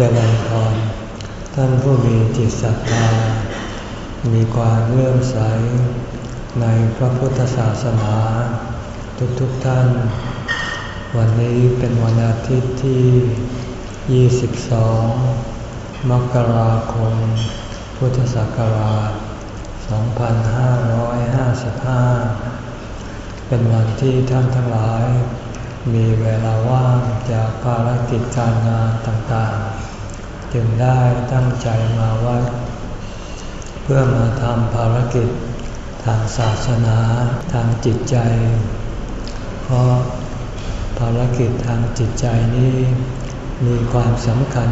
เจริญพรท่านผู้มีจิตศรัทธา มีความเลื่อมใส ในพระพุทธศาสนา ทุกๆทท่าน วันนี้เป็นวันอาทิตย์ที่ 22 มกราคม พุทธศักราช 2555 เป็นวันที่ท่านทั้งหลายมีเวลาว่างจากภารกิจการงานต่างๆ จึงได้ตั้งใจมาวัด เพื่อมาทำภารกิจทางศาสนาทางจิตใจ เพราะภารกิจทางจิตใจนี้ มีความสำคัญ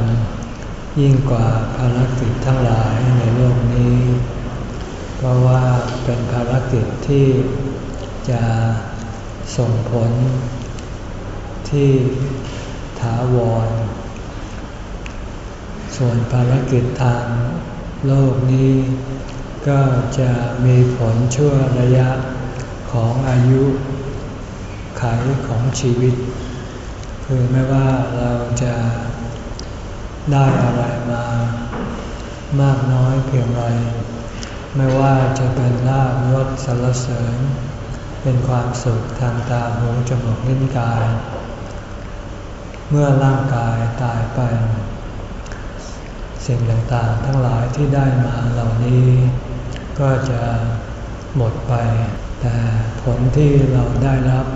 ยิ่งกว่าภารกิจทั้งหลายในโลกนี้ เพราะว่าเป็นภารกิจที่จะส่งผลที่ถาวร ส่วนภารกิจทางโลกนี้ ก็จะมีผลชั่วระยะของอายุไขของชีวิต คือไม่ว่าเราจะได้อะไรมามากน้อยเพียงไร ไม่ว่าจะเป็นลาบยศสรรเสริญ เป็นความสุขทางตาหูจมูกลิ้นกาย เมื่อร่างกายตายไป สิ่งต่างๆ ทั้งหลายที่ได้มาเหล่านี้ ก็จะหมดไป แต่ผลที่เราได้รับ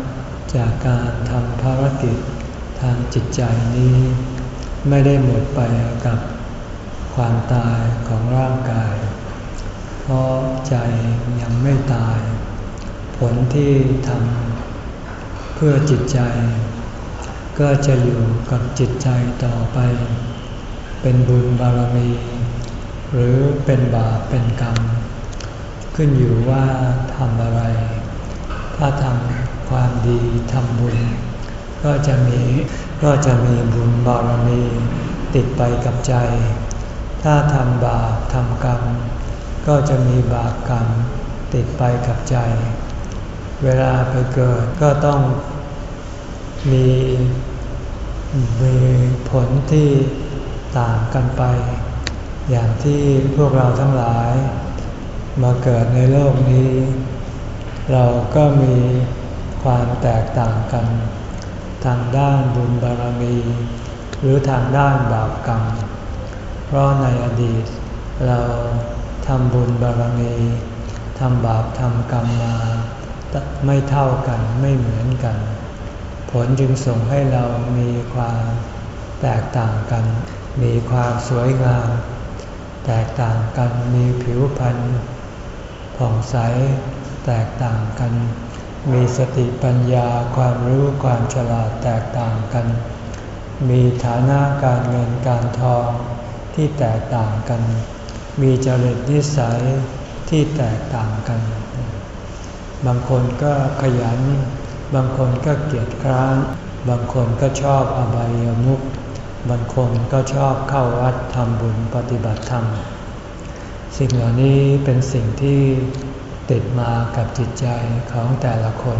จากการทำภารกิจทางจิตใจนี้ ไม่ได้หมดไปกับความตายของร่างกาย เพราะใจยังไม่ตาย ผลที่ทำเพื่อจิตใจ ก็จะอยู่กับจิตใจต่อไป เป็นบุญบารมี หรือเป็นบาปเป็นกรรม ขึ้นอยู่ว่าทำอะไร ถ้าทำความดีทำบุญ ก็จะมีก็จะมีบุญบารมีติดไปกับใจ ถ้าทำบาปทำกรรม ก็จะมีบาปกรรมติดไปกับใจ เวลาไปเกิดก็ต้องมีมีผลที่ ต่างกันไป อย่างที่พวกเราทั้งหลาย มาเกิดในโลกนี้ เราก็มีความแตกต่างกัน ทางด้านบุญบารมี หรือทางด้านบาปกรรม เพราะในอดีต เราทำบุญบารมีทำบาปทำกรรมมาไม่เท่ากันไม่เหมือนกัน ผลจึงส่งให้เรามีความแตกต่างกัน มีความสวยงาม แตกต่างกันมีผิวพรรณผ่องใส แตกต่างกัน มีสติปัญญาความรู้ความฉลาดแตกต่างกัน มีฐานะการเงินการทองที่แตกต่างกัน มีจริตนิสัยที่แตกต่างกัน บางคนก็ขยัน บางคนก็เกียจคร้าน บางคนก็ชอบอบายามุข บางคนก็ชอบเข้าวัดทำบุญปฏิบัติธรรม สิ่งเหล่านี้เป็นสิ่งที่ติดมากับจิตใจของแต่ละคน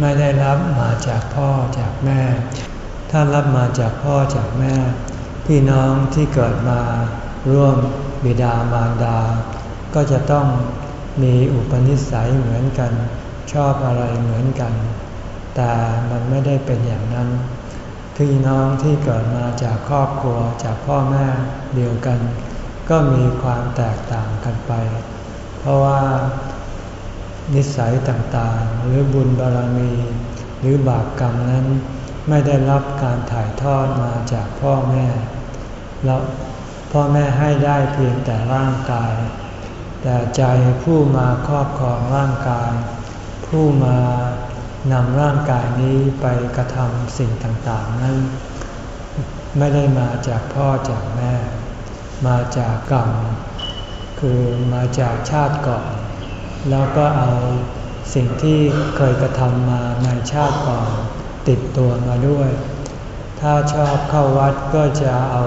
ไม่ได้รับมาจากพ่อจากแม่ ถ้ารับมาจากพ่อจากแม่ พี่น้องที่เกิดมาร่วมบิดามารดา ก็จะต้องมีอุปนิสัยเหมือนกัน ชอบอะไรเหมือนกัน แต่มันไม่ได้เป็นอย่างนั้น พี่น้องที่เกิดมาจากครอบครัวจากพ่อแม่เดียวกัน ก็มีความแตกต่างกันไป เพราะว่า นิสัยต่างๆ หรือบุญบารมี หรือบาปกรรมนั้นไม่ได้รับการถ่ายทอดมาจากพ่อแม่แล้วพ่อแม่ให้ได้เพียงแต่ร่างกาย แต่ใจผู้มาครอบครองร่างกาย ผู้มา นำร่างกายนี้ไปกระทำสิ่งต่างๆนั้น ไม่ได้มาจากพ่อจากแม่ มาจากกรรม คือมาจากชาติก่อน แล้วก็เอาสิ่งที่เคยกระทำมาในชาติก่อนติดตัวมาด้วย ถ้าชอบเข้าวัดก็จะเอา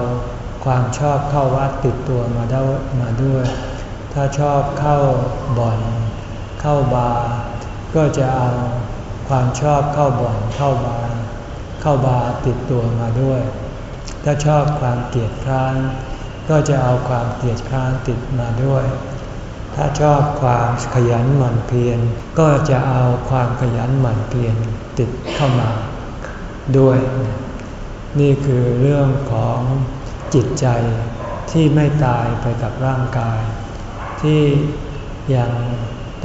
ความชอบเข้าวัดติดตัวมาด้มาด้วย ถ้าชอบเข้าบ่อน เข้าบาร์ก็จะเอา ความชอบเข้าบ่อนเข้าบาร์เข้าบาร์ติดตัวมาด้วย ถ้าชอบความเกลียดคร้านก็จะเอาความเกลียดคร้านติดมาด้วย ถ้าชอบความขยันหมั่นเพียรก็จะเอาความขยันหมั่นเพียรติดเข้ามาด้วย นี่คือเรื่องของจิตใจที่ไม่ตายไปกับร่างกาย ที่ยัง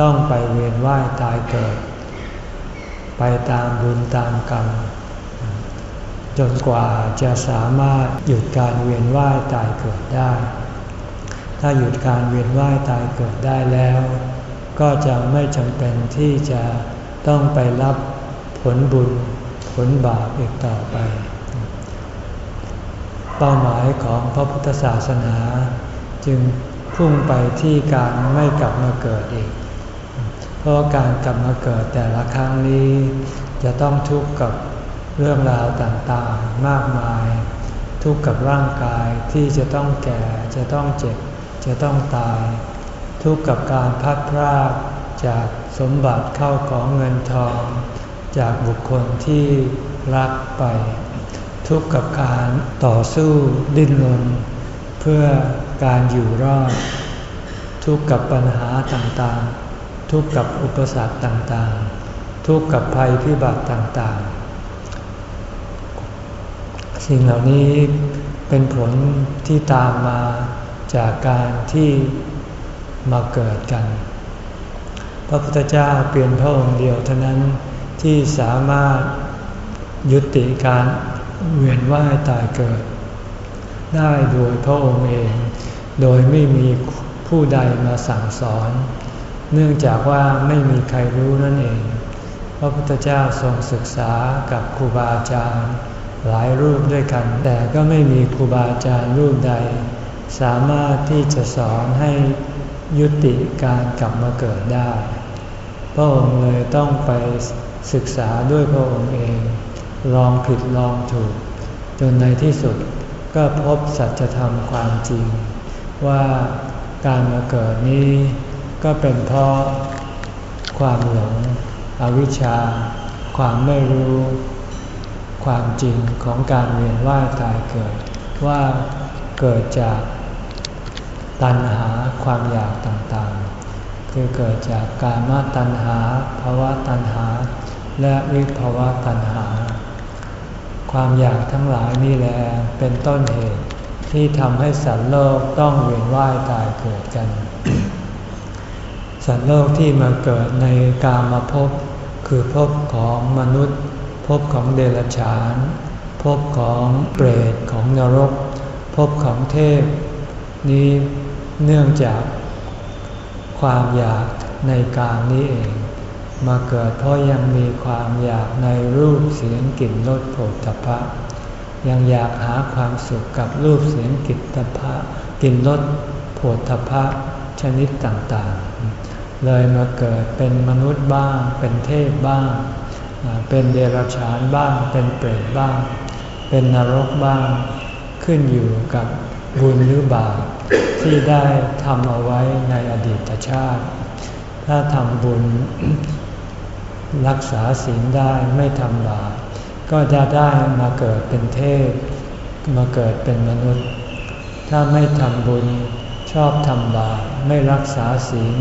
ต้องไปเวียนว่ายตายเกิด ไปตามบุญตามกรรม จนกว่าจะสามารถหยุดการเวียนว่ายตายเกิดได้ ถ้าหยุดการเวียนว่ายตายเกิดได้แล้ว ก็จะไม่จำเป็นที่จะต้องไปรับผลบุญผลบาปอีกต่อไป เป้าหมายของพระพุทธศาสนา จึงพุ่งไปที่การไม่กลับมาเกิดอีก เพราะการกลับมาเกิดแต่ละครั้งนี้ จะต้องทุกข์กับเรื่องราวต่างๆมากมาย ทุกข์กับร่างกายที่จะต้องแก่ จะต้องเจ็บ จะต้องตาย ทุกข์กับการพัดพรากจากสมบัติเข้าของเงินทอง จากบุคคลที่รักไป ทุกข์กับการต่อสู้ดิ้นรนเพื่อการอยู่รอด ทุกข์กับปัญหาต่างๆ ทุกข์กับอุปสรรคต่างๆ ทุกข์กับภัยพิบัติต่างๆ สิ่งเหล่านี้เป็นผลที่ตามมาจากการที่มาเกิดกัน พระพุทธเจ้าเปลี่ยนพระองค์เดียวเท่านั้นที่สามารถยุติการเวียนว่ายตายเกิด ได้โดยพระองค์เอง โดยไม่มีผู้ใดมาสั่งสอน เนื่องจากว่าไม่มีใครรู้นั่นเอง พระพุทธเจ้าทรงศึกษากับครูบาอาจารย์หลายรูปด้วยกัน แต่ก็ไม่มีครูบาอาจารย์รูปใด สามารถที่จะสอนให้ยุติการกลับมาเกิดได้ พระองค์เลยต้องไปศึกษาด้วยพระองค์เอง ลองผิดลองถูก จนในที่สุดก็พบสัจธรรมความจริง ว่าการมาเกิดนี้ ก็เป็นเพราะความหลงอวิชชา ความไม่รู้ ความจริงของการเวียนว่ายตายเกิด ว่าเกิดจากตัณหาความอยากต่างๆ คือเกิดจากการมาตัณหาภาวะตัณหา และวิภาวะตัณหา ความอยากทั้งหลายนี่แหละเป็นต้นเหตุที่ทำให้สัตว์โลกต้องเวียนว่ายตายเกิดกัน สัตว์โลกที่มาเกิดในกามาพบคือพบของมนุษย์พบของเดรัจฉานพบของเปรตของนรกพบของเทพ นี้เนื่องจากความอยากในการนี้เอง มาเกิดเพราะยังมีความอยากในรูปเสียงกลิ่นรสโผฏฐพะยังอยากหาความสุขกับรูปเสียงกลิ่นตภะกลิ่นรสโผฏฐพะชนิดต่างๆ เลยมาเกิดเป็นมนุษย์บ้าง เป็นเทพบ้าง เป็นเดรัจฉานบ้าง เป็นเปรตบ้าง เป็นนรกบ้าง ขึ้นอยู่กับบุญหรือบาปที่ได้ทำเอาไว้ในอดีตชาติ ถ้าทำบุญรักษาศีลได้ไม่ทำบาปก็จะได้มาเกิดเป็นเทพ มาเกิดเป็นมนุษย์ ถ้าไม่ทำบุญชอบทำบาปไม่รักษาศีล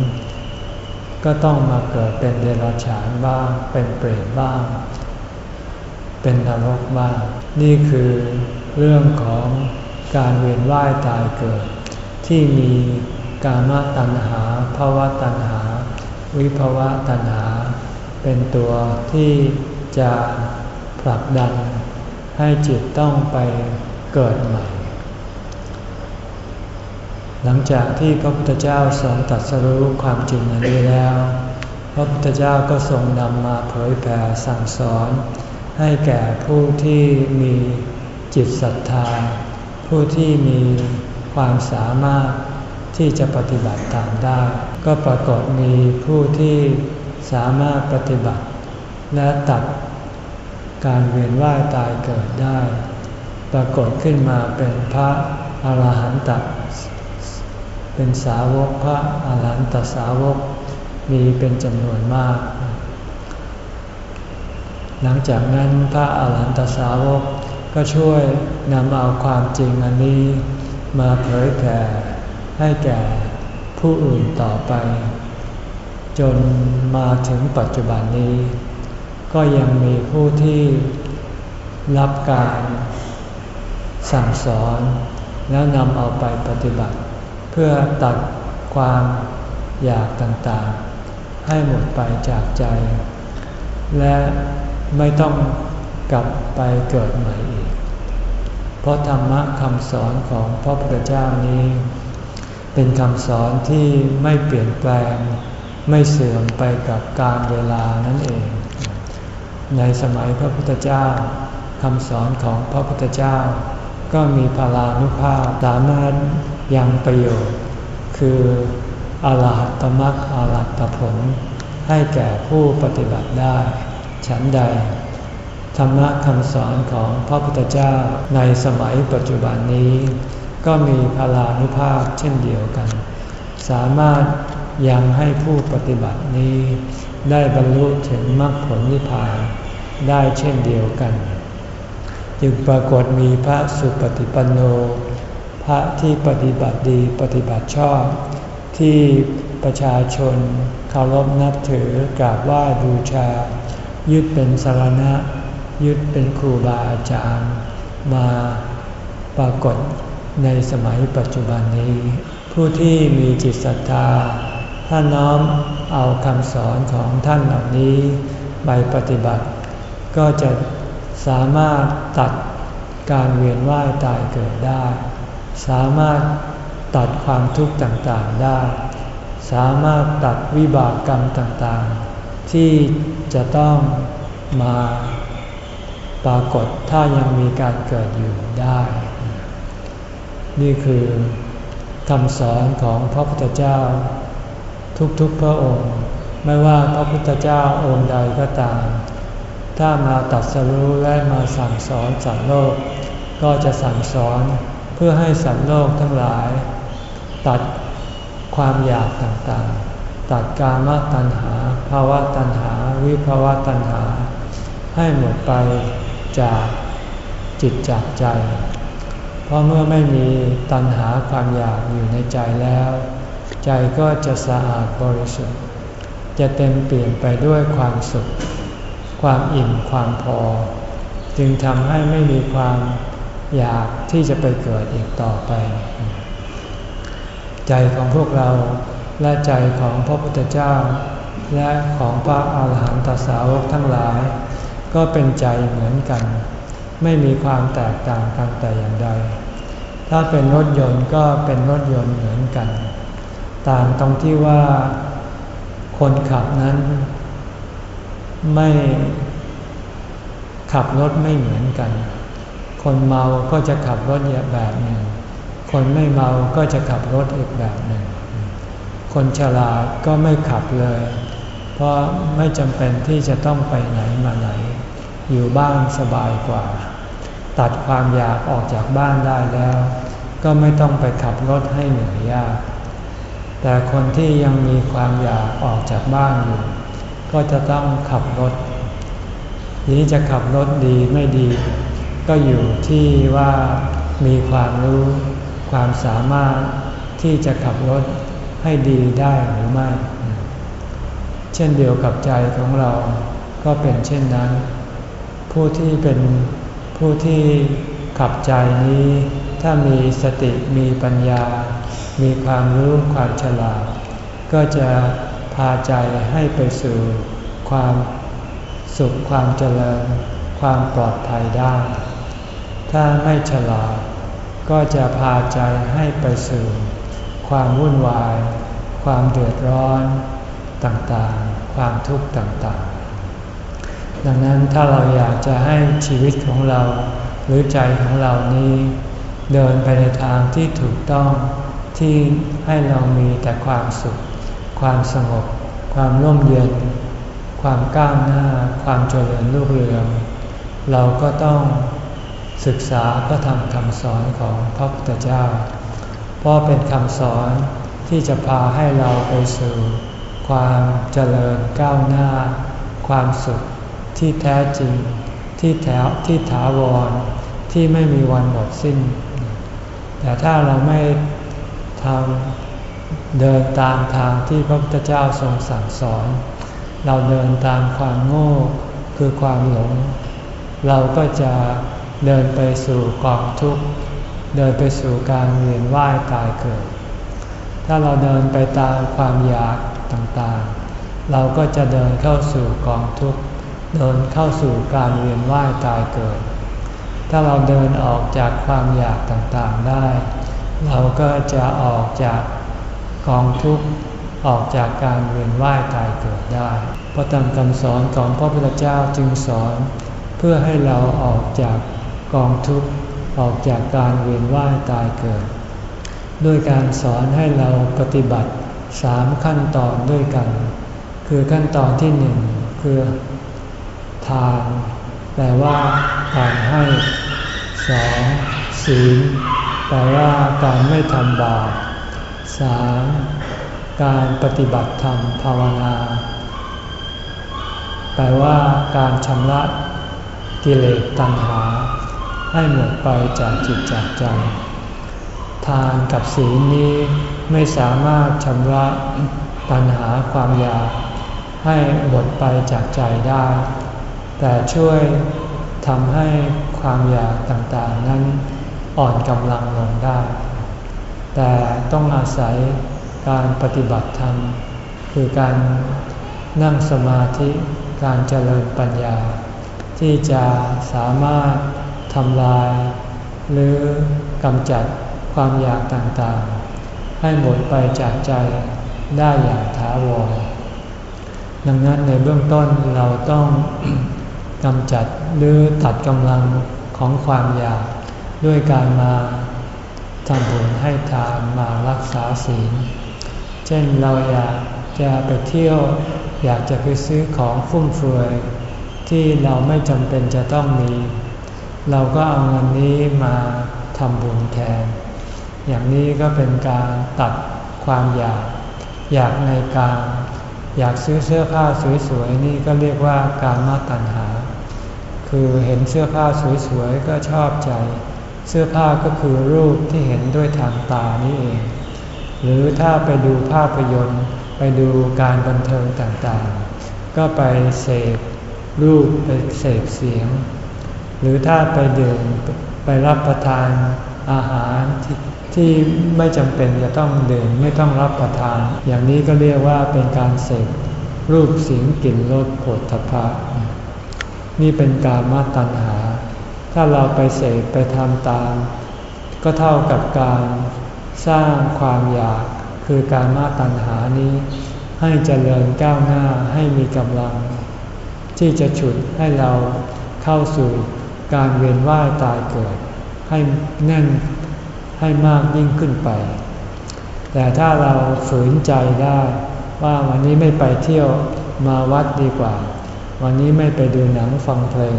ก็ต้องมาเกิดเป็นเดรัจฉานบ้าง เป็นเปรตบ้าง เป็นนรกบ้าง นี่คือเรื่องของการเวียนว่ายตายเกิด ที่มีกามตัณหาภาวะตัณหา วิภาวะตัณหา เป็นตัวที่จะผลักดันให้จิตต้องไปเกิดใหม่ หลังจากที่พระพุทธเจ้าทรงตรัสรู้ความจริงอันนี้แล้ว พระพุทธเจ้าก็ทรงนำมาเผยแผ่สั่งสอน ให้แก่ผู้ที่มีจิตศรัทธา ผู้ที่มีความสามารถที่จะปฏิบัติตามได้ ก็ปรากฏมีผู้ที่สามารถปฏิบัติ และตัดการเวียนว่ายตายเกิดได้ ปรากฏขึ้นมาเป็นพระอรหันต เป็นสาวกพระอาหารหันตสาวกมีเป็นจำนวนมาก หลังจากนั้นพระอาหารหันตสาวกก็ช่วยนำเอาความจริงอันนี้ มาเผยแผ่ให้แก่ผู้อื่นต่อไป จนมาถึงปัจจุบันนี้ ก็ยังมีผู้ที่รับการสั่งสอนแล้วนำเอาไปปฏิบัติ เพื่อตัดความอยากต่างๆ ให้หมดไปจากใจ และไม่ต้องกลับไปเกิดใหม่อีก เพราะธรรมะคำสอนของพระพุทธเจ้านี้ เป็นคำสอนที่ไม่เปลี่ยนแปลง ไม่เสื่อมไปกับการเวลานั่นเอง ในสมัยพระพุทธเจ้าคำสอนของพระพุทธเจ้า ก็มีพลานุภาพสามารถ ยังประโยชน์ คืออรหัตมรรคอรหัตผล ให้แก่ผู้ปฏิบัติได้ ฉันใด ธรรมะคำสอนของพระพุทธเจ้าในสมัยปัจจุบันนี้ ก็มีพลานุภาพเช่นเดียวกัน สามารถยังให้ผู้ปฏิบัตินี้ ได้บรรลุถึงมรรคผลนิพพานได้เช่นเดียวกัน จึงปรากฏมีพระสุปฏิปันโน ระที่ปฏิบัติดีปฏิบัติชอบ ที่ประชาชนเคารพนับถือกราบไหว้บูชา ยึดเป็นสารณะ ยึดเป็นครูบาอาจารย์ มาปรากฏในสมัยปัจจุบันนี้ ผู้ที่มีจิตศรัทธาถ้าน้อมเอาคำสอนของท่านเหล่านี้ไปปฏิบัติ ก็จะสามารถตัดการเวียนว่ายตายเกิดได้ สามารถตัดความทุกข์ต่างๆได้ สามารถตัดวิบากกรรมต่างๆ ที่จะต้องมาปรากฏถ้ายังมีการเกิดอยู่ได้ นี่คือคำสอนของพระพุทธเจ้า ทุกๆพระองค์ ไม่ว่าพระพุทธเจ้าองค์ใดก็ตาม ถ้ามาตัดสรู้และมาสั่งสอนสัตว์โลก ก็จะสั่งสอน เพื่อให้สัตว์โลกทั้งหลาย ตัดความอยากต่างๆ ตัดกามตัณหาภาวะตัณหา วิภาวะตัณหา ให้หมดไปจากจิตจากใจ เพราะเมื่อไม่มีตัณหาความอยากอยู่ในใจแล้ว ใจก็จะสะอาดบริสุทธิ์ จะเต็มเปลี่ยนไปด้วยความสุข ความอิ่มความพอ จึงทำให้ไม่มีความ อยากที่จะไปเกิดอีกต่อไป ใจของพวกเราและใจของพระพุทธเจ้า และของพระอาหารหันตสาวกทั้งหลาย ก็เป็นใจเหมือนกัน ไม่มีความแตกต่างกันแต่อย่างใด ถ้าเป็นรถยนต์ก็เป็นรถยนต์เหมือนกัน ต่างตรงที่ว่าคนขับนั้น ไม่ขับรถไม่เหมือนกัน คนเมาก็จะขับรถแบบหนึ่ง คนไม่เมาก็จะขับรถอีกแบบหนึ่ง คนฉลาดก็ไม่ขับเลย เพราะไม่จำเป็นที่จะต้องไปไหนมาไหน อยู่บ้านสบายกว่า ตัดความอยากออกจากบ้านได้แล้ว ก็ไม่ต้องไปขับรถให้เหนื่อยยาก แต่คนที่ยังมีความอยากออกจากบ้านอยู่ ก็จะต้องขับรถนี้จะขับรถดีไม่ดี ก็อยู่ที่ว่ามีความรู้ความสามารถที่จะขับรถให้ดีได้หรือไม่ เช่นเดียวกับใจของเราก็เป็นเช่นนั้น ผู้ที่เป็นผู้ที่ขับใจนี้ ถ้ามีสติมีปัญญา มีความรู้ความฉลาด ก็จะพาใจให้ไปสู่ความสุขความเจริญ ความปลอดภัยได้ ถ้าไม่ฉลาด ก็จะพาใจให้ไปสู่ความวุ่นวาย ความเดือดร้อนต่างๆ ความทุกข์ต่างๆ ดังนั้นถ้าเราอยากจะให้ชีวิตของเราหรือใจของเรานี้ เดินไปในทางที่ถูกต้องที่ให้เรามีแต่ความสุข ความสงบ ความร่มเย็น ความก้าวหน้า ความเจริญรุ่งเรือง เราก็ต้อง ศึกษาพระธรรมคำสอนของพระพุทธเจ้า เพราะเป็นคำสอนที่จะพาให้เราไปสู่ ความเจริญก้าวหน้า ความสุขที่แท้จริง ที่แถวที่ถาวร ที่ไม่มีวันหมดสิ้น แต่ถ้าเราไม่ทำเดินตามทางที่พระพุทธเจ้าทรงสั่งสอน เราเดินตามความโง่คือความหลง เราก็จะ เดินไปสู่กองทุกข์ เดินไปสู่การเวียนว่ายตายเกิด ถ้าเราเดินไปตามความอยากต่างๆ เราก็จะเดินเข้าสู่กองทุกข์ เดินเข้าสู่การเวียนว่ายตายเกิด ถ้าเราเดินออกจากความอยากต่างๆได้ เราก็จะออกจากกองทุกข์ออกจากการเวียนว่ายตายเกิดได้พระธรรมคำสอนของพระพุทธเจ้าจึงสอน เพื่อให้เราออกจาก กองทุกข์ออกจากการเวียนว่ายตายเกิด ด้วยการสอนให้เราปฏิบัติสามขั้นตอนด้วยกัน คือขั้นตอนที่หนึ่งคือทานแปลว่าการให้สองศีลแปลว่าการไม่ทำบาปสามการปฏิบัติธรรมภาวนา แปลว่าการชำระกิเลสตัณหา ให้หมดไปจากจิตจากใจ ทานกับศีลนี้ไม่สามารถชำระตัณหาความอยากให้หมดไปจากใจได้ แต่ช่วยทำให้ความอยากต่างๆนั้นอ่อนกำลังลงได้ แต่ต้องอาศัยการปฏิบัติธรรม คือการนั่งสมาธิการเจริญปัญญา ที่จะสามารถ ทำลาย หรือกำจัดความอยากต่างๆ ให้หมดไปจากใจได้อย่างถาวร ดังนั้นในเบื้องต้นเราต้องกำจัดหรือตัดกำลังของความอยากด้วยการมาทำบุญให้ทานมารักษาศีล เช่นเราอยากจะไปเที่ยว อยากจะไปซื้อของฟุ่มเฟือยที่เราไม่จำเป็นจะต้องมี เราก็เอาเงินนี้มาทำบุญแทน อย่างนี้ก็เป็นการตัดความอยาก อยากในการอยากซื้อเสื้อผ้าสวยๆนี่ก็เรียกว่าการมาตัณหา คือเห็นเสื้อผ้าสวยๆก็ชอบใจ เสื้อผ้าก็คือรูปที่เห็นด้วยทางตานี่เอง หรือถ้าไปดูภาพยนตร์ไปดูการบันเทิงต่างๆ ก็ไปเสพรูปไปเสพเสียง หรือถ้าไปดื่มไปรับประทานอาหารทที่ไม่จำเป็นจะต้องดื่มไม่ต้องรับประทาน อย่างนี้ก็เรียกว่าเป็นการเสพรูปเสียงกลิ่นรสผลทพะนี่เป็นการมาตัณหา ถ้าเราไปเสพไปทำตาม ก็เท่ากับการสร้างความอยากคือการมาตัณหานี้ ให้เจริญก้าวหน้าให้มีกำลัง ที่จะฉุดให้เราเข้าสู่ การเวียนว่ายตายเกิด ให้แน่นให้มากยิ่งขึ้นไป แต่ถ้าเราฝืนใจได้ว่าวันนี้ไม่ไปเที่ยวมาวัดดีกว่า วันนี้ไม่ไปดูหนังฟังเพลง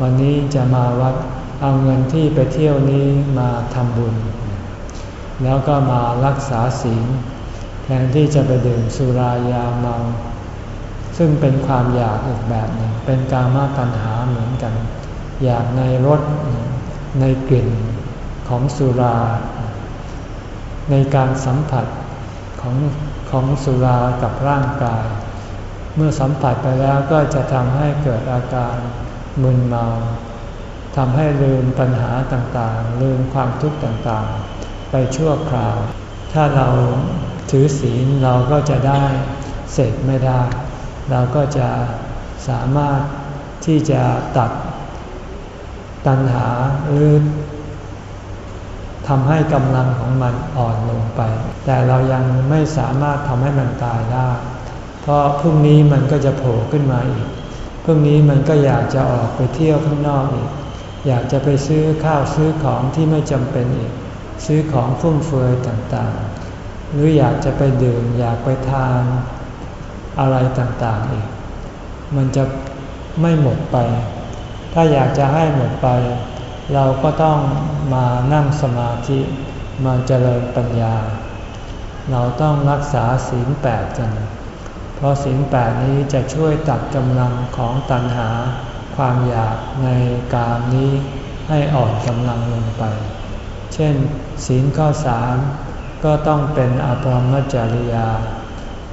วันนี้จะมาวัดเอาเงินที่ไปเที่ยวนี้มาทำบุญ แล้วก็มารักษาศีลแทนที่จะไปดื่มสุรายาเมา ซึ่งเป็นความอยากอีกแบบหนึ่งเป็นการมาตัญหาเหมือนกัน อยากในรสในกลิ่นของสุรา ในการสัมผัสของของสุรากับร่างกาย เมื่อสัมผัสไปแล้วก็จะทำให้เกิดอาการมึนเมาทำให้ลืมปัญหาต่างๆ ลืมความทุกข์ต่างๆ ไปชั่วคราว ถ้าเราถือศีลเราก็จะได้เสกไม่ได้ เราก็จะสามารถที่จะตัด ตัณหาหรือทำให้กำลังของมันอ่อนลงไป แต่เรายังไม่สามารถทำให้มันตายได้ เพราะพรุ่งนี้มันก็จะโผล่ขึ้นมาอีก พรุ่งนี้มันก็อยากจะออกไปเที่ยวข้างนอกอีก อยากจะไปซื้อข้าวซื้อของที่ไม่จำเป็นอีก ซื้อของฟุ่มเฟือยต่างๆ หรืออยากจะไปดื่มอยากไปทานอะไรต่างๆอีก มันจะไม่หมดไป ถ้าอยากจะให้หมดไป เราก็ต้องมานั่งสมาธิมาเจริญปัญญา เราต้องรักษาศีลแปดกัน เพราะศีลแปดนี้จะช่วยตัดกำลังของตัณหา ความอยากในกามนี้ให้อ่อนกำลังลงไป เช่น ศีลข้อสามก็ต้องเป็นอภรมจริยา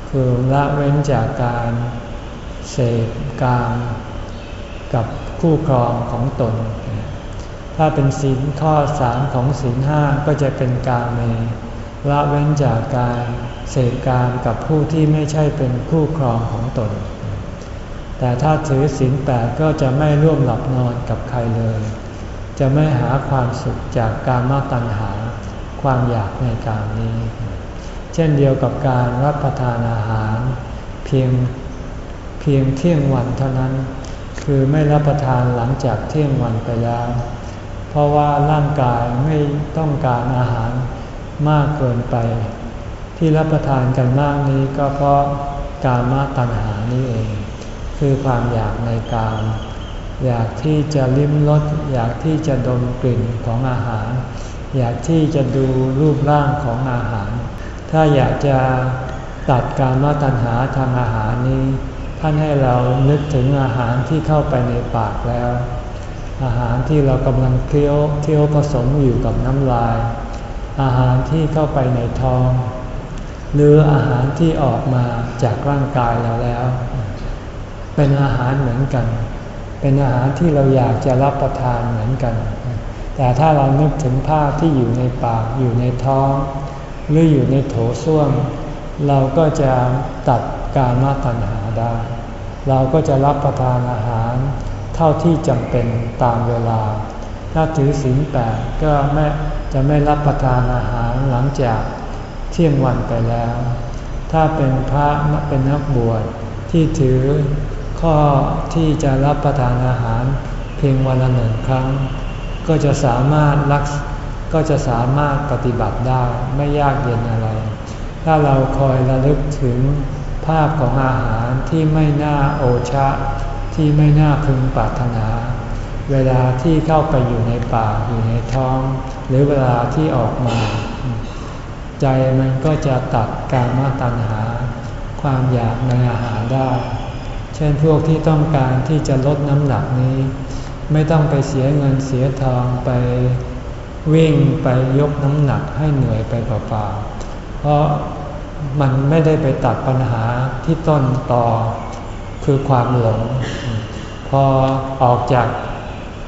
คือละเว้นจากการเสพกามกับ คู่ครองของตน ถ้าเป็นศีลข้อสามของศีลห้าก็จะเป็นกาเมละเว้นจากการเสพกามกับผู้ที่ไม่ใช่เป็นคู่ครองของตน แต่ถ้าถือศีลแปดก็จะไม่ร่วมหลับนอนกับใครเลย จะไม่หาความสุขจากการมาตัญหาความอยากในการนี้ เช่นเดียวกับการรับประทานอาหาร เพียงเพียงเที่ยงวันเท่านั้น คือไม่รับประทานหลังจากเที่ยงวันไปแล้ว เพราะว่าร่างกายไม่ต้องการอาหารมากเกินไป ที่รับประทานกันมากนี้ก็เพราะการมาตัณหานี้เอง คือความอยากในการอยากที่จะลิ้มรสอยากที่จะดมกลิ่นของอาหาร อยากที่จะดูรูปร่างของอาหาร ถ้าอยากจะตัดการมาตัณหาทางอาหารนี้ ท่านให้เรานึกถึงอาหารที่เข้าไปในปากแล้ว อาหารที่เรากำลังเคี้ยวเคี้ยวผสมอยู่กับน้ำลาย อาหารที่เข้าไปในท้อง หรืออาหารที่ออกมาจากร่างกายเราแล้ว เป็นอาหารเหมือนกัน เป็นอาหารที่เราอยากจะรับประทานเหมือนกัน แต่ถ้าเรานึกถึงภาพที่อยู่ในปากอยู่ในท้อง หรืออยู่ในโถส้วมเราก็จะตัดการมาตัญหา ได้ เราก็จะรับประทานอาหารเท่าที่จำเป็นตามเวลา ถ้าถือศีลแปดก็ไม่จะไม่รับประทานอาหารหลังจากเที่ยงวันไปแล้ว ถ้าเป็นพระเป็นนักบวชที่ถือข้อที่จะรับประทานอาหารเพียงวันละหนึ่งครั้ง ก็จะสามารถรักก็จะสามารถปฏิบัติได้ไม่ยากเย็นอะไร ถ้าเราคอยระลึกถึง ภาพของอาหารที่ไม่น่าโอชะ ที่ไม่น่าพึงปรารถนา เวลาที่เข้าไปอยู่ในปากอยู่ในท้อง หรือเวลาที่ออกมา ใจมันก็จะตัดการมาตัญหา ความอยากในอาหารได้ เช่นพวกที่ต้องการที่จะลดน้ำหนักนี้ ไม่ต้องไปเสียเงินเสียทองไปวิ่งไปยกน้ำหนักให้เหนื่อยไปเปล่าๆเพราะ มันไม่ได้ไปตัดปัญหาที่ต้นต่อคือความหลง พอออกจาก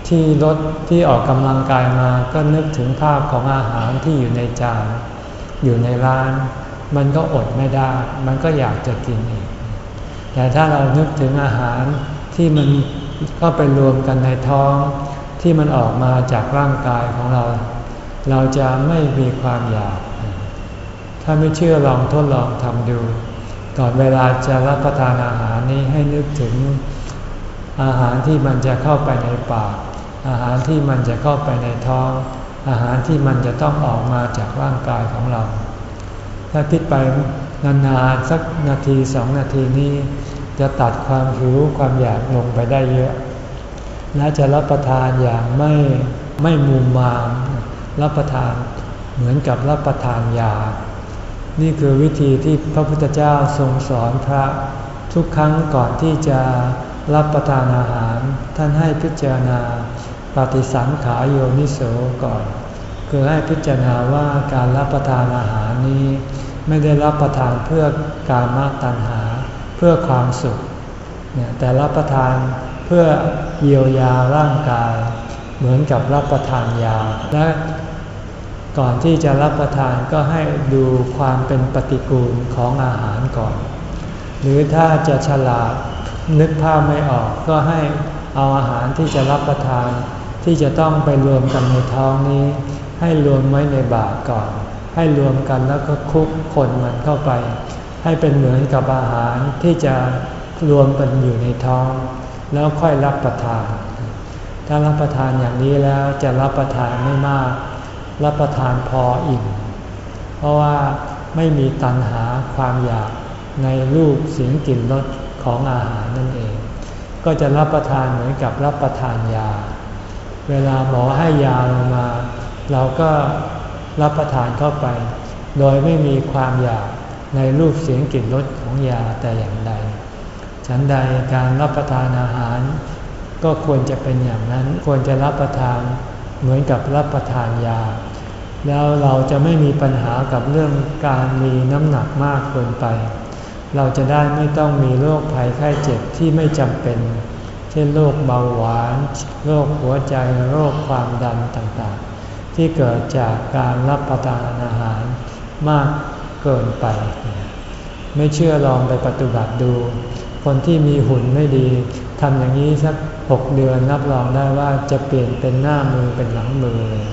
ที่รถที่ออกกำลังกายมาก็นึกถึงภาพของอาหารที่อยู่ในจานอยู่ในร้าน มันก็อดไม่ได้ มันก็อยากจะกินอีก แต่ถ้าเรานึกถึงอาหารที่มันก็ไปรวมกันในท้องที่มันออกมาจากร่างกายของเรา เราจะไม่มีความอยาก ถ้าไม่เชื่อลองทดลองทำดู ก่อนเวลาจะรับประทานอาหารนี้ให้นึกถึง อาหารที่มันจะเข้าไปในปาก อาหารที่มันจะเข้าไปในท้อง อาหารที่มันจะต้องออกมาจากร่างกายของเรา ถ้าคิดไปนานๆสักนาทีสองนาทีนี้ จะตัดความหิวความอยากลงไปได้เยอะ และจะรับประทานอย่างไม่ไม่มุมมาม รับประทานเหมือนกับรับประทานยา นี่คือวิธีที่พระพุทธเจ้าทรงสอนพระทุกครั้งก่อนที่จะรับประทานอาหาร ท่านให้พิจารณาปฏิสังขายโยนิโสก่อน คือให้พิจารณาว่าการรับประทานอาหารนี้ ไม่ได้รับประทานเพื่อการมาตัญหา เพื่อความสุขเนี่ยแต่รับประทานเพื่อเยียวยาร่างกาย เหมือนกับรับประทานยา และ ก่อนที่จะรับประทานก็ให้ดูความเป็นปฏิกูลของอาหารก่อน หรือถ้าจะฉลาดนึกภาพไม่ออกก็ให้เอาอาหารที่จะรับประทาน ที่จะต้องไปรวมกันในท้องนี้ ให้รวมไว้ในบาตรก่อน ให้รวมกันแล้วก็คุกคนมันเข้าไป ให้เป็นเหมือนกับอาหารที่จะรวมกันอยู่ในท้อง แล้วค่อยรับประทาน ถ้ารับประทานอย่างนี้แล้วจะรับประทานไม่มาก รับประทานพออิ่ม เพราะว่าไม่มีตัณหาความอยากในรูปเสียงกลิ่นรสของอาหารนั่นเอง ก็จะรับประทานเหมือนกับรับประทานยา เวลาหมอให้ยาลงมา เราก็รับประทานเข้าไป โดยไม่มีความอยากในรูปเสียงกลิ่นรสของยาแต่อย่างใด ฉันใดการรับประทานอาหาร ก็ควรจะเป็นอย่างนั้นควรจะรับประทานเหมือนกับรับประทานยา แล้วเราจะไม่มีปัญหากับเรื่องการมีน้ำหนักมากเกินไป เราจะได้ไม่ต้องมีโรคภัยไข้เจ็บที่ไม่จำเป็น เช่นโรคเบาหวาน โรคหัวใจ โรคความดันต่างๆ ที่เกิดจากการรับประทานอาหารมากเกินไป ไม่เชื่อลองไปปฏิบัติดู คนที่มีหุ่นไม่ดีทำอย่างนี้สักหกเดือนรับรองได้ว่าจะเปลี่ยนเป็นหน้ามือเป็นหลังมือเลย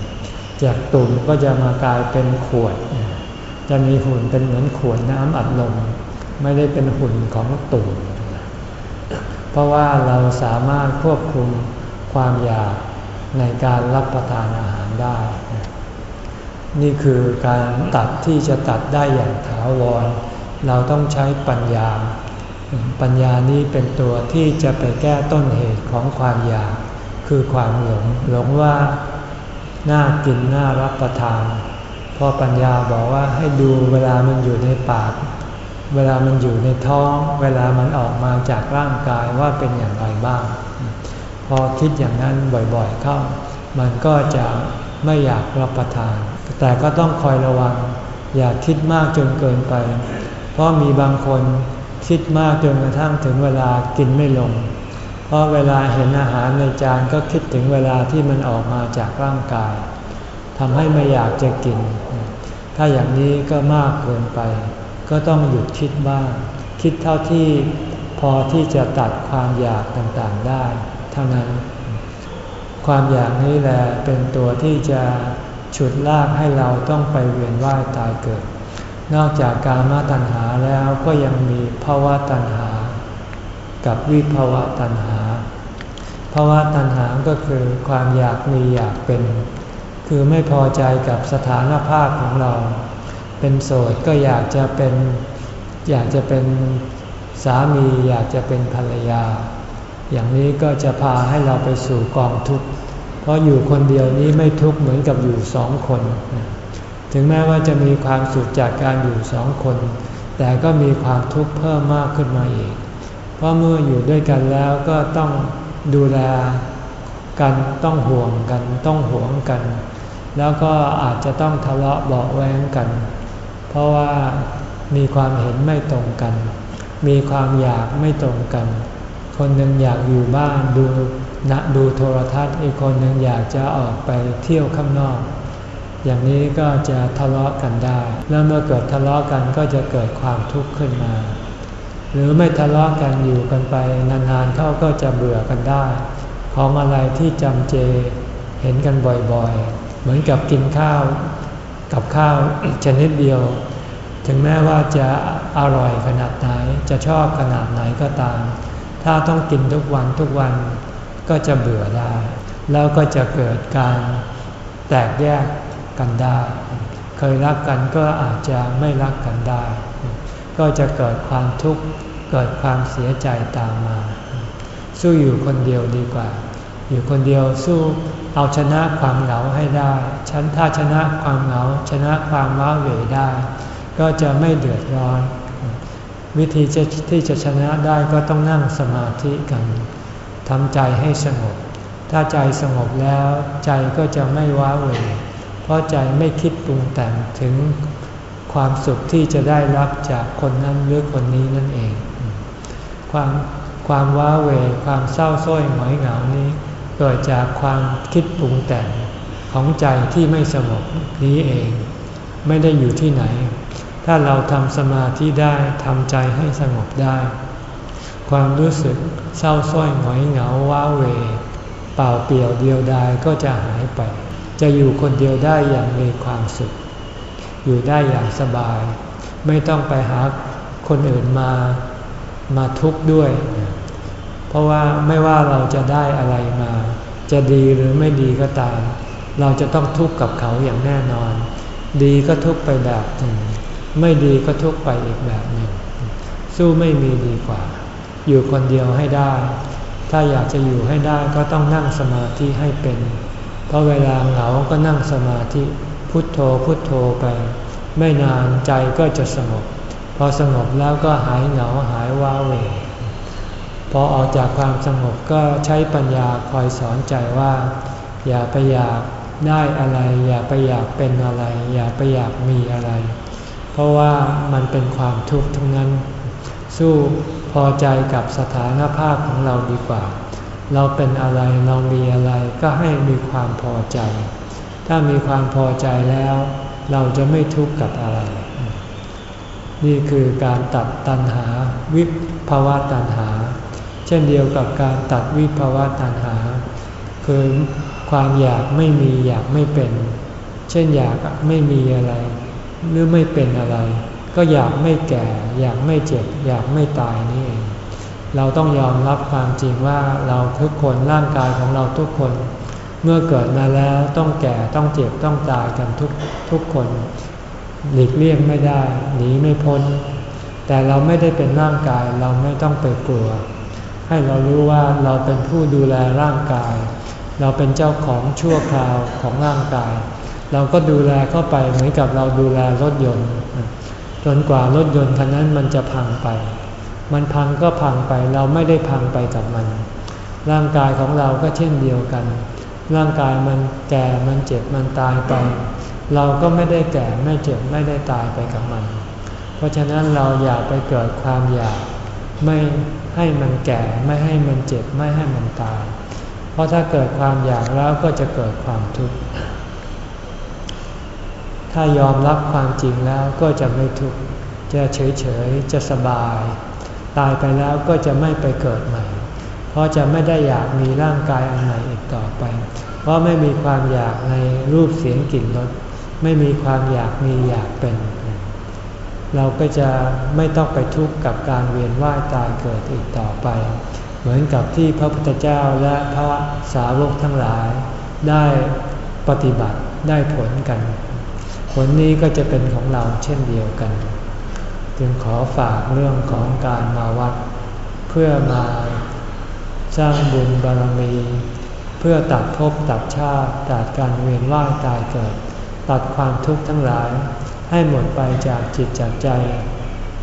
จากตุ่มก็จะมากลายเป็นขวด จะมีหุ่นเป็นเหมือนขวดน้ำอัดลมไม่ได้เป็นหุ่นของตุ่มเพราะว่าเราสามารถควบคุมความอยากในการรับประทานอาหารได้ นี่คือการตัดที่จะตัดได้อย่างถาวร เราต้องใช้ปัญญา ปัญญานี้เป็นตัวที่จะไปแก้ต้นเหตุของความอยาก คือความหลงหลงว่า น่ากินน่ารับประทานพอปัญญาบอกว่าให้ดูเวลามันอยู่ในปาก เวลามันอยู่ในท้อง เวลามันออกมาจากร่างกายว่าเป็นอย่างไรบ้าง พอคิดอย่างนั้นบ่อยๆเข้า มันก็จะไม่อยากรับประทาน แต่ก็ต้องคอยระวัง อย่าคิดมากจนเกินไป เพราะมีบางคนคิดมากจนกระทั่งถึงเวลากินไม่ลง เพราะเวลาเห็นอาหารในจานก็คิดถึงเวลาที่มันออกมาจากร่างกายทำให้ไม่อยากจะกิน ถ้าอย่างนี้ก็มากเกินไป ก็ต้องหยุดคิดบ้าง คิดเท่าที่พอที่จะตัดความอยากต่างๆได้ เท่านั้น ความอยากนี้แหละเป็นตัวที่จะฉุดลากให้เราต้องไปเวียนว่ายตายเกิด นอกจากการมาตัณหาแล้วก็ยังมีภาวะตัณหา กับวิภาวะตัณหาภาวะตัณหาก็คือความอยากมีอยากเป็น คือไม่พอใจกับสถานภาพของเรา เป็นโสดก็อยากจะเป็น อยากจะเป็นสามีอยากจะเป็นภรรยา อย่างนี้ก็จะพาให้เราไปสู่กองทุกข์เพราะอยู่คนเดียวนี้ไม่ทุกข์เหมือนกับอยู่สองคน ถึงแม้ว่าจะมีความสุขจากการอยู่สองคน แต่ก็มีความทุกข์เพิ่มมากขึ้นมาอีก เพราะเมื่ออยู่ด้วยกันแล้วก็ต้องดูแลกันต้องห่วงกันต้องห่วงกัน แล้วก็อาจจะต้องทะเลาะเบาแวงกัน เพราะว่ามีความเห็นไม่ตรงกัน มีความอยากไม่ตรงกัน คนหนึ่งอยากอยู่บ้านดูนะดูโทรทัศน์อีกคนหนึ่งอยากจะออกไปเที่ยวข้างนอก อย่างนี้ก็จะทะเลาะกันได้ แล้วเมื่อเกิดทะเลาะกันก็จะเกิดความทุกข์ขึ้นมา หรือไม่ทะเลาะกันอยู่กันไปนานๆเข้าก็จะเบื่อกันได้ ของอะไรที่จำเจเห็นกันบ่อยๆ เหมือนกับกินข้าวกับข้าวชนิดเดียว ถึงแม้ว่าจะอร่อยขนาดไหนจะชอบขนาดไหนก็ตาม ถ้าต้องกินทุกวันทุกวันก็จะเบื่อได้ แล้วก็จะเกิดการแตกแยกกันได้ เคยรักกันก็อาจจะไม่รักกันได้ ก็จะเกิดความทุกข์เกิดความเสียใจตามมา สู้อยู่คนเดียวดีกว่า อยู่คนเดียวสู้เอาชนะความเหงาให้ได้ฉันถ้าชนะความเหงา ชนะความว้าเหวได้ ก็จะไม่เดือดร้อน วิธีที่จะชนะได้ก็ต้องนั่งสมาธิกันทำใจให้สงบ ถ้าใจสงบแล้วใจก็จะไม่ว้าเหวเพราะใจไม่คิดปรุงแต่งถึง ความสุขที่จะได้รับจากคนนั้นหรือคนนี้นั่นเอง ความความว้าเวความเศร้าส้อยหมอยเหงานี้เกิดจากความคิดปรุงแต่งของใจที่ไม่สงบนี้เอง ไม่ได้อยู่ที่ไหน ถ้าเราทำสมาธิได้ทำใจให้สงบได้ ความรู้สึกเศร้าส้อยหมอยเหงาว้าเว เปล่าเปลี่ยวเดียวดายก็จะหายไป จะอยู่คนเดียวได้อย่างมีความสุข อยู่ได้อย่างสบาย ไม่ต้องไปหาคนอื่นมามาทุกข์ด้วย เพราะว่าไม่ว่าเราจะได้อะไรมา จะดีหรือไม่ดีก็ตาม เราจะต้องทุกข์กับเขาอย่างแน่นอน ดีก็ทุกข์ไปแบบหนึ่ง ไม่ดีก็ทุกข์ไปอีกแบบหนึ่ง สู้ไม่มีดีกว่า อยู่คนเดียวให้ได้ ถ้าอยากจะอยู่ให้ได้ก็ต้องนั่งสมาธิให้เป็น เพราะเวลาเหงาก็นั่งสมาธิ พุทโธพุทโธไป ไม่นานใจก็จะสงบ พอสงบแล้วก็หายเหงาหายว้าเหวพอออกจากความสงบก็ใช้ปัญญาคอยสอนใจว่า อย่าไปอยากได้อะไร อย่าไปอยากเป็นอะไร อย่าไปอยากมีอะไร เพราะว่ามันเป็นความทุกข์ทั้งนั้น สู้พอใจกับสถานภาพของเราดีกว่า เราเป็นอะไรเรามีอะไรก็ให้มีความพอใจ ถ้ามีความพอใจแล้ว เราจะไม่ทุกข์กับอะไร นี่คือการตัดตัณหาวิภาวะตัณหา เช่นเดียวกับการตัดวิภาวะตัณหา คือความอยากไม่มีอยากไม่เป็น เช่นอยากไม่มีอะไร หรือไม่เป็นอะไร ก็อยากไม่แก่ อยากไม่เจ็บ อยากไม่ตายนี่เองเราต้องยอมรับความจริงว่าเราทุกคนร่างกายของเราทุกคน เมื่อเกิดมาแล้วต้องแก่ต้องเจ็บต้องตายกันทุกทุกคน หลีกเลี่ยงไม่ได้ หนีไม่พ้น แต่เราไม่ได้เป็นร่างกายเราไม่ต้องไปกลัว ให้เรารู้ว่าเราเป็นผู้ดูแลร่างกาย เราเป็นเจ้าของชั่วคราวของร่างกาย เราก็ดูแลเข้าไปเหมือนกับเราดูแลรถยนต์ จนกว่ารถยนต์คันนั้นมันจะพังไป มันพังก็พังไปเราไม่ได้พังไปกับมัน ร่างกายของเราก็เช่นเดียวกัน ร่างกายมันแก่มันเจ็บมันตายไป เราก็ไม่ได้แก่ไม่เจ็บไม่ได้ตายไปกับมัน เพราะฉะนั้นเราอย่าไปเกิดความอยากไม่ให้มันแก่ไม่ให้มันเจ็บไม่ให้มันตาย เพราะถ้าเกิดความอยากแล้วก็จะเกิดความทุกข์ถ้ายอมรับความจริงแล้วก็จะไม่ทุกข์จะเฉยๆจะสบาย ตายไปแล้วก็จะไม่ไปเกิดใหม่ เพราะจะไม่ได้อยากมีร่างกายอันใหม่อีก ต่อไป เพราะไม่มีความอยากในรูปเสียงกลิ่นรสไม่มีความอยากมีอยากเป็น เราก็จะไม่ต้องไปทุกข์กับการเวียนว่ายตายเกิดอีกต่อไป เหมือนกับที่พระพุทธเจ้าและพระสาวกทั้งหลายได้ปฏิบัติได้ผลกัน ผลนี้ก็จะเป็นของเราเช่นเดียวกัน จึงขอฝากเรื่องของการมาวัด เพื่อมาสร้างบุญบารมี พื่อตัดภพตัดชาติตัดการเวียนว่ายตายเกิด ตัดความทุกข์ทั้งหลาย ให้หมดไปจากจิตจากใจ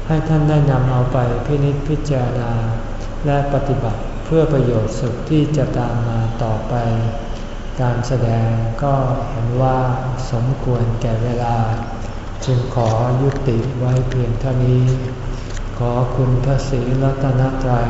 ให้ท่านได้นำเอาไปพินิจพิจารณา และปฏิบัติเพื่อประโยชน์สุขที่จะตามมาต่อไป การแสดงก็เห็นว่าสมควรแก่เวลา จึงขอยุติไว้เพียงเท่านี้ ขอคุณพระศรีรัตนตรัย